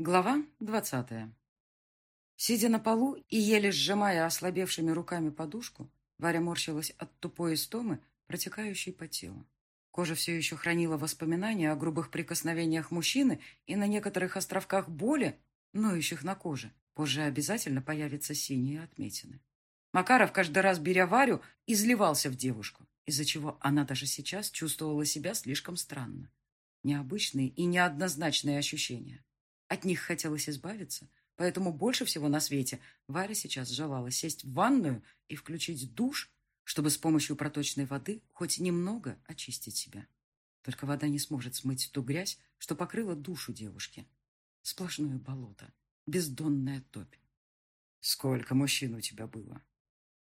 Глава двадцатая. Сидя на полу и еле сжимая ослабевшими руками подушку, Варя морщилась от тупой истомы, протекающей по телу. Кожа все еще хранила воспоминания о грубых прикосновениях мужчины и на некоторых островках боли, ноющих на коже, позже обязательно появятся синие отметины. Макаров, каждый раз беря Варю, изливался в девушку, из-за чего она даже сейчас чувствовала себя слишком странно. Необычные и неоднозначные ощущения. От них хотелось избавиться, поэтому больше всего на свете Варя сейчас желала сесть в ванную и включить душ, чтобы с помощью проточной воды хоть немного очистить себя. Только вода не сможет смыть ту грязь, что покрыла душу девушки. Сплошное болото, бездонная топь. «Сколько мужчин у тебя было?»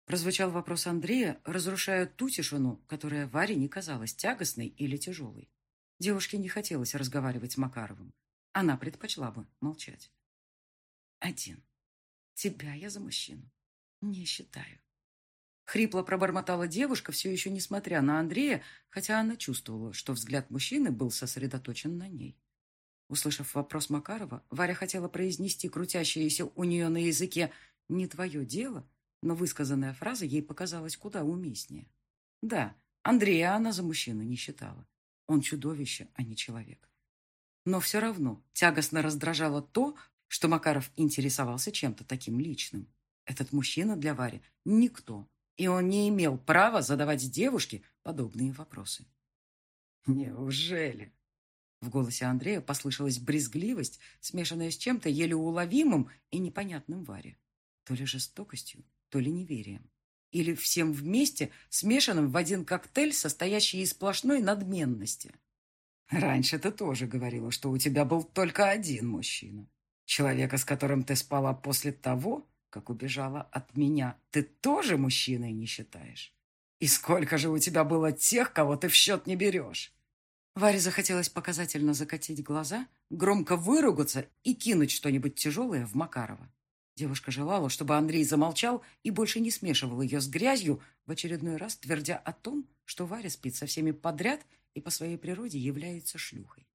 Прозвучал вопрос Андрея, разрушая ту тишину, которая Варе не казалась тягостной или тяжелой. Девушке не хотелось разговаривать с Макаровым. Она предпочла бы молчать. Один. Тебя я за мужчину не считаю. Хрипло пробормотала девушка, все еще несмотря на Андрея, хотя она чувствовала, что взгляд мужчины был сосредоточен на ней. Услышав вопрос Макарова, Варя хотела произнести крутящееся у нее на языке «не твое дело», но высказанная фраза ей показалась куда уместнее. Да, Андрея она за мужчину не считала. Он чудовище, а не человек. Но все равно тягостно раздражало то, что Макаров интересовался чем-то таким личным. Этот мужчина для Вари никто, и он не имел права задавать девушке подобные вопросы. «Неужели?» В голосе Андрея послышалась брезгливость, смешанная с чем-то еле уловимым и непонятным Варе. То ли жестокостью, то ли неверием. Или всем вместе, смешанным в один коктейль, состоящий из сплошной надменности. Раньше ты тоже говорила, что у тебя был только один мужчина. Человека, с которым ты спала после того, как убежала от меня, ты тоже мужчиной не считаешь? И сколько же у тебя было тех, кого ты в счет не берешь? Варе захотелось показательно закатить глаза, громко выругаться и кинуть что-нибудь тяжелое в Макарова. Девушка желала, чтобы Андрей замолчал и больше не смешивал ее с грязью, в очередной раз твердя о том, что Варя спит со всеми подряд и по своей природе является шлюхой.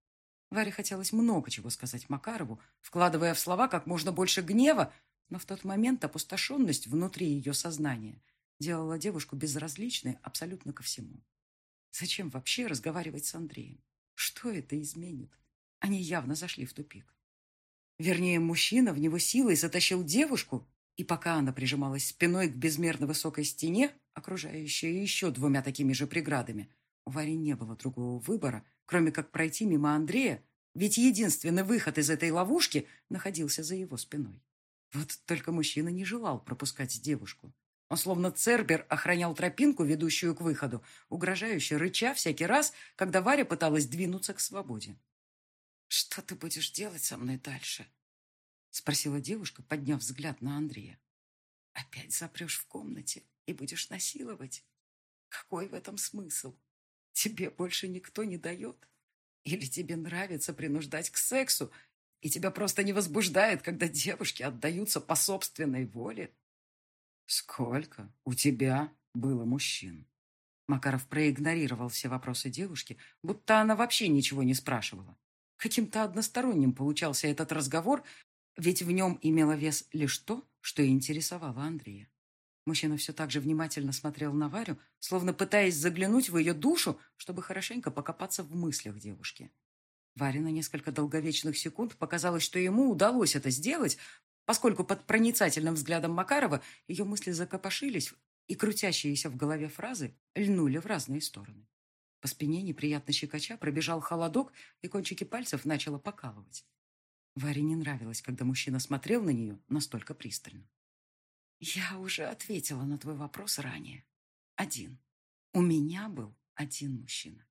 Варе хотелось много чего сказать Макарову, вкладывая в слова как можно больше гнева, но в тот момент опустошенность внутри ее сознания делала девушку безразличной абсолютно ко всему. Зачем вообще разговаривать с Андреем? Что это изменит? Они явно зашли в тупик. Вернее, мужчина в него силой затащил девушку, и пока она прижималась спиной к безмерно высокой стене, окружающей еще двумя такими же преградами, у Вари не было другого выбора, кроме как пройти мимо Андрея, ведь единственный выход из этой ловушки находился за его спиной. Вот только мужчина не желал пропускать девушку. Он словно цербер охранял тропинку, ведущую к выходу, угрожающе рыча всякий раз, когда Варя пыталась двинуться к свободе. «Что ты будешь делать со мной дальше?» спросила девушка, подняв взгляд на Андрея. «Опять запрешь в комнате и будешь насиловать? Какой в этом смысл?» Тебе больше никто не дает? Или тебе нравится принуждать к сексу, и тебя просто не возбуждает, когда девушки отдаются по собственной воле? Сколько у тебя было мужчин? Макаров проигнорировал все вопросы девушки, будто она вообще ничего не спрашивала. Каким-то односторонним получался этот разговор, ведь в нем имело вес лишь то, что интересовало Андрея. Мужчина все так же внимательно смотрел на Варю, словно пытаясь заглянуть в ее душу, чтобы хорошенько покопаться в мыслях девушки. Варе на несколько долговечных секунд показалось, что ему удалось это сделать, поскольку под проницательным взглядом Макарова ее мысли закопошились, и крутящиеся в голове фразы льнули в разные стороны. По спине неприятно щекоча пробежал холодок, и кончики пальцев начало покалывать. Варе не нравилось, когда мужчина смотрел на нее настолько пристально. Я уже ответила на твой вопрос ранее. Один. У меня был один мужчина.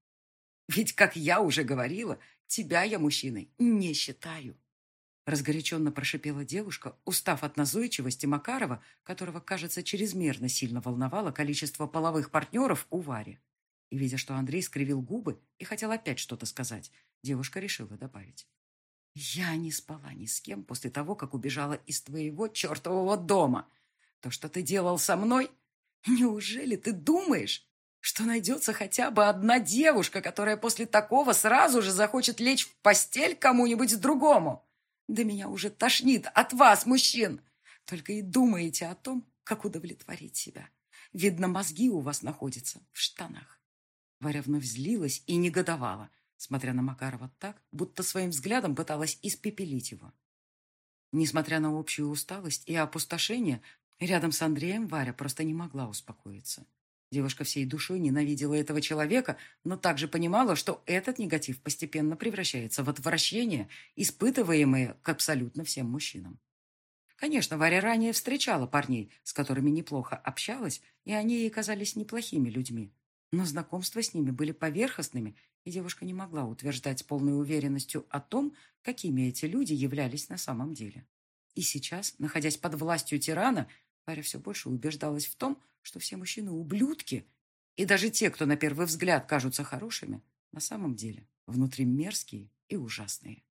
Ведь, как я уже говорила, тебя я мужчиной не считаю. Разгоряченно прошипела девушка, устав от назойчивости Макарова, которого, кажется, чрезмерно сильно волновало количество половых партнеров у Вари. И, видя, что Андрей скривил губы и хотел опять что-то сказать, девушка решила добавить. «Я не спала ни с кем после того, как убежала из твоего чертового дома. То, что ты делал со мной? Неужели ты думаешь, что найдется хотя бы одна девушка, которая после такого сразу же захочет лечь в постель кому-нибудь другому? Да меня уже тошнит от вас, мужчин! Только и думаете о том, как удовлетворить себя. Видно, мозги у вас находятся в штанах. Варя вновь злилась и негодовала, смотря на Макарова так, будто своим взглядом пыталась испепелить его. Несмотря на общую усталость и опустошение, рядом с Андреем Варя просто не могла успокоиться. Девушка всей душой ненавидела этого человека, но также понимала, что этот негатив постепенно превращается в отвращение, испытываемое к абсолютно всем мужчинам. Конечно, Варя ранее встречала парней, с которыми неплохо общалась, и они ей казались неплохими людьми. Но знакомства с ними были поверхностными, и девушка не могла утверждать с полной уверенностью о том, какими эти люди являлись на самом деле. И сейчас, находясь под властью тирана, Варя все больше убеждалась в том, что все мужчины ублюдки, и даже те, кто на первый взгляд кажутся хорошими, на самом деле внутри мерзкие и ужасные.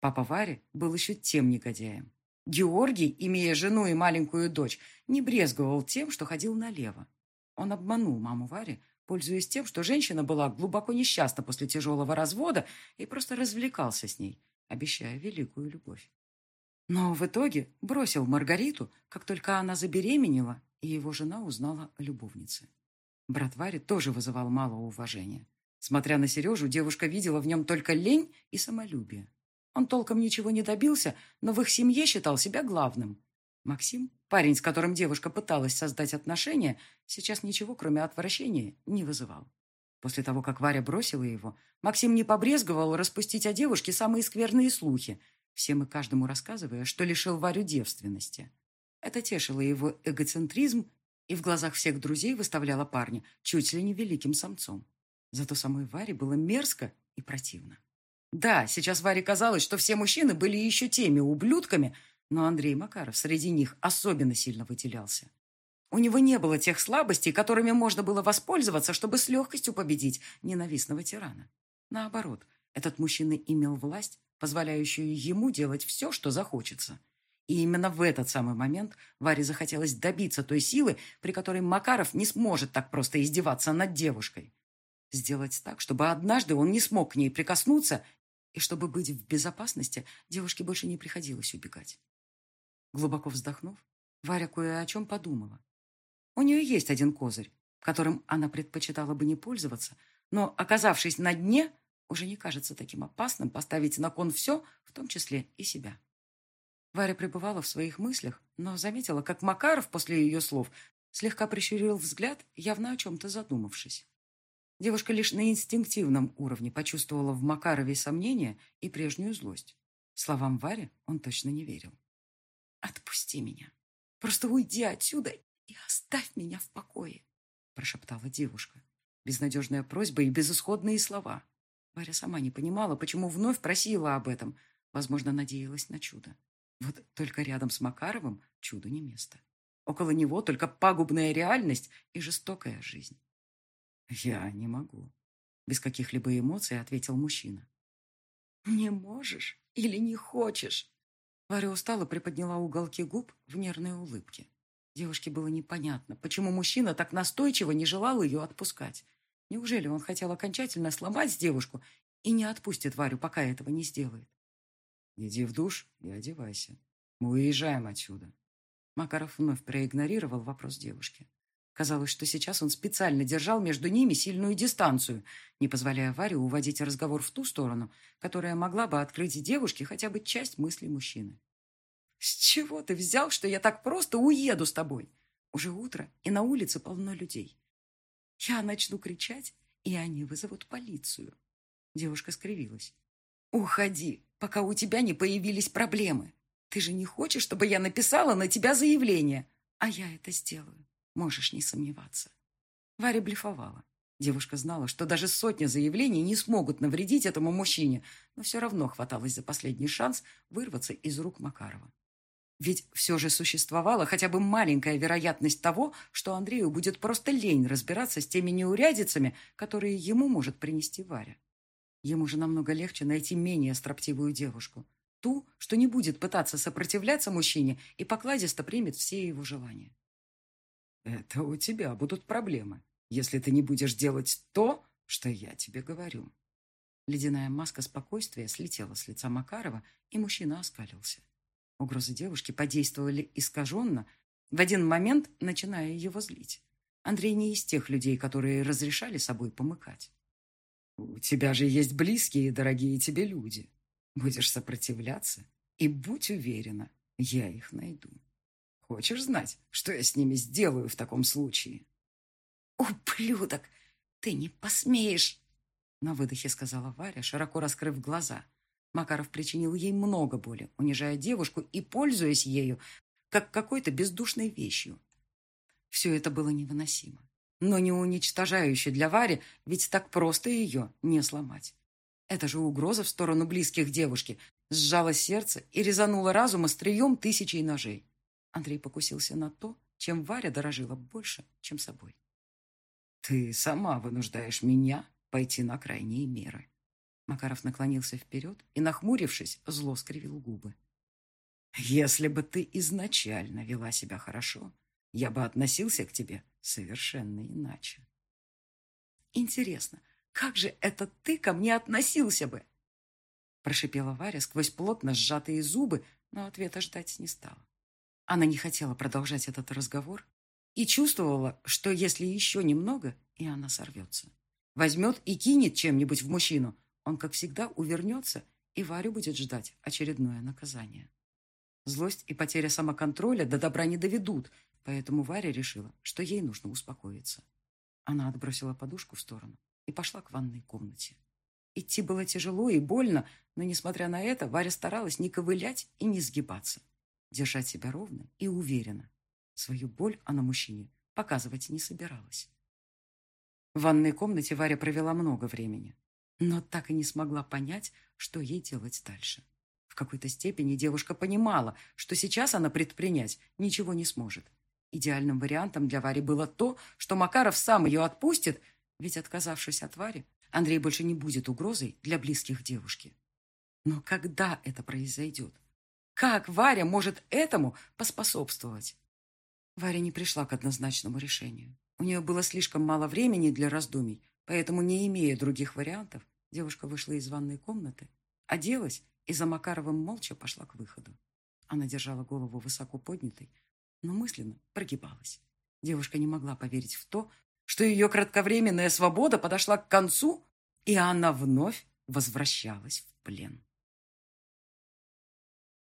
Папа Вари был еще тем негодяем. Георгий, имея жену и маленькую дочь, не брезговал тем, что ходил налево. Он обманул маму Вари, пользуясь тем, что женщина была глубоко несчастна после тяжелого развода и просто развлекался с ней, обещая великую любовь. Но в итоге бросил Маргариту, как только она забеременела, и его жена узнала о любовнице. Брат Вари тоже вызывал мало уважения. Смотря на Сережу, девушка видела в нем только лень и самолюбие. Он толком ничего не добился, но в их семье считал себя главным. Максим, парень, с которым девушка пыталась создать отношения, сейчас ничего, кроме отвращения, не вызывал. После того, как Варя бросила его, Максим не побрезговал распустить о девушке самые скверные слухи, всем и каждому рассказывая, что лишил Варю девственности. Это тешило его эгоцентризм и в глазах всех друзей выставляло парня чуть ли не великим самцом. Зато самой Варе было мерзко и противно. Да, сейчас Варе казалось, что все мужчины были еще теми ублюдками, но Андрей Макаров среди них особенно сильно выделялся. У него не было тех слабостей, которыми можно было воспользоваться, чтобы с легкостью победить ненавистного тирана. Наоборот, этот мужчина имел власть, позволяющую ему делать все, что захочется. И именно в этот самый момент Варе захотелось добиться той силы, при которой Макаров не сможет так просто издеваться над девушкой. Сделать так, чтобы однажды он не смог к ней прикоснуться и чтобы быть в безопасности, девушке больше не приходилось убегать. Глубоко вздохнув, Варя кое о чем подумала. У нее есть один козырь, которым она предпочитала бы не пользоваться, но, оказавшись на дне, уже не кажется таким опасным поставить на кон все, в том числе и себя. Варя пребывала в своих мыслях, но заметила, как Макаров после ее слов слегка прищурил взгляд, явно о чем-то задумавшись. Девушка лишь на инстинктивном уровне почувствовала в Макарове сомнение и прежнюю злость. Словам Варе он точно не верил. «Отпусти меня. Просто уйди отсюда и оставь меня в покое», прошептала девушка. Безнадежная просьба и безысходные слова. Варя сама не понимала, почему вновь просила об этом. Возможно, надеялась на чудо. Вот только рядом с Макаровым чуду не место. Около него только пагубная реальность и жестокая жизнь. «Я не могу», — без каких-либо эмоций ответил мужчина. «Не можешь или не хочешь?» Варя устало приподняла уголки губ в нервной улыбке. Девушке было непонятно, почему мужчина так настойчиво не желал ее отпускать. Неужели он хотел окончательно сломать девушку и не отпустит Варю, пока этого не сделает? «Иди в душ и одевайся. Мы уезжаем отсюда». Макаров вновь проигнорировал вопрос девушки. Казалось, что сейчас он специально держал между ними сильную дистанцию, не позволяя Варе уводить разговор в ту сторону, которая могла бы открыть девушке хотя бы часть мыслей мужчины. «С чего ты взял, что я так просто уеду с тобой? Уже утро, и на улице полно людей. Я начну кричать, и они вызовут полицию». Девушка скривилась. «Уходи, пока у тебя не появились проблемы. Ты же не хочешь, чтобы я написала на тебя заявление, а я это сделаю». Можешь не сомневаться. Варя блефовала. Девушка знала, что даже сотня заявлений не смогут навредить этому мужчине, но все равно хваталась за последний шанс вырваться из рук Макарова. Ведь все же существовала хотя бы маленькая вероятность того, что Андрею будет просто лень разбираться с теми неурядицами, которые ему может принести Варя. Ему же намного легче найти менее строптивую девушку. Ту, что не будет пытаться сопротивляться мужчине и покладисто примет все его желания. Это у тебя будут проблемы, если ты не будешь делать то, что я тебе говорю. Ледяная маска спокойствия слетела с лица Макарова, и мужчина оскалился. Угрозы девушки подействовали искаженно, в один момент начиная его злить. Андрей не из тех людей, которые разрешали собой помыкать. «У тебя же есть близкие и дорогие тебе люди. Будешь сопротивляться, и будь уверена, я их найду. Хочешь знать, что я с ними сделаю в таком случае?» «Ублюдок! Ты не посмеешь!» На выдохе сказала Варя, широко раскрыв глаза. Макаров причинил ей много боли, унижая девушку и пользуясь ею, как какой-то бездушной вещью. Все это было невыносимо, но не уничтожающе для Вари, ведь так просто ее не сломать. Это же угроза в сторону близких девушки сжала сердце и резанула разум острием тысячей ножей. Андрей покусился на то, чем Варя дорожила больше, чем собой. «Ты сама вынуждаешь меня пойти на крайние меры». Макаров наклонился вперед и, нахмурившись, зло скривил губы. «Если бы ты изначально вела себя хорошо, я бы относился к тебе совершенно иначе». «Интересно, как же это ты ко мне относился бы?» Прошипела Варя сквозь плотно сжатые зубы, но ответа ждать не стала. Она не хотела продолжать этот разговор и чувствовала, что если еще немного, и она сорвется. Возьмет и кинет чем-нибудь в мужчину, он, как всегда, увернется, и Варю будет ждать очередное наказание. Злость и потеря самоконтроля до добра не доведут, поэтому Варя решила, что ей нужно успокоиться. Она отбросила подушку в сторону и пошла к ванной комнате. Идти было тяжело и больно, но, несмотря на это, Варя старалась не ковылять и не сгибаться, держать себя ровно и уверенно. Свою боль она мужчине показывать не собиралась. В ванной комнате Варя провела много времени, но так и не смогла понять, что ей делать дальше. В какой-то степени девушка понимала, что сейчас она предпринять ничего не сможет. Идеальным вариантом для Вари было то, что Макаров сам ее отпустит, ведь, отказавшись от Вари, Андрей больше не будет угрозой для близких девушки. Но когда это произойдет? Как Варя может этому поспособствовать? Варя не пришла к однозначному решению. У нее было слишком мало времени для раздумий, поэтому, не имея других вариантов, девушка вышла из ванной комнаты, оделась и за Макаровым молча пошла к выходу. Она держала голову высоко поднятой, но мысленно прогибалась. Девушка не могла поверить в то, что ее кратковременная свобода подошла к концу, и она вновь возвращалась в плен.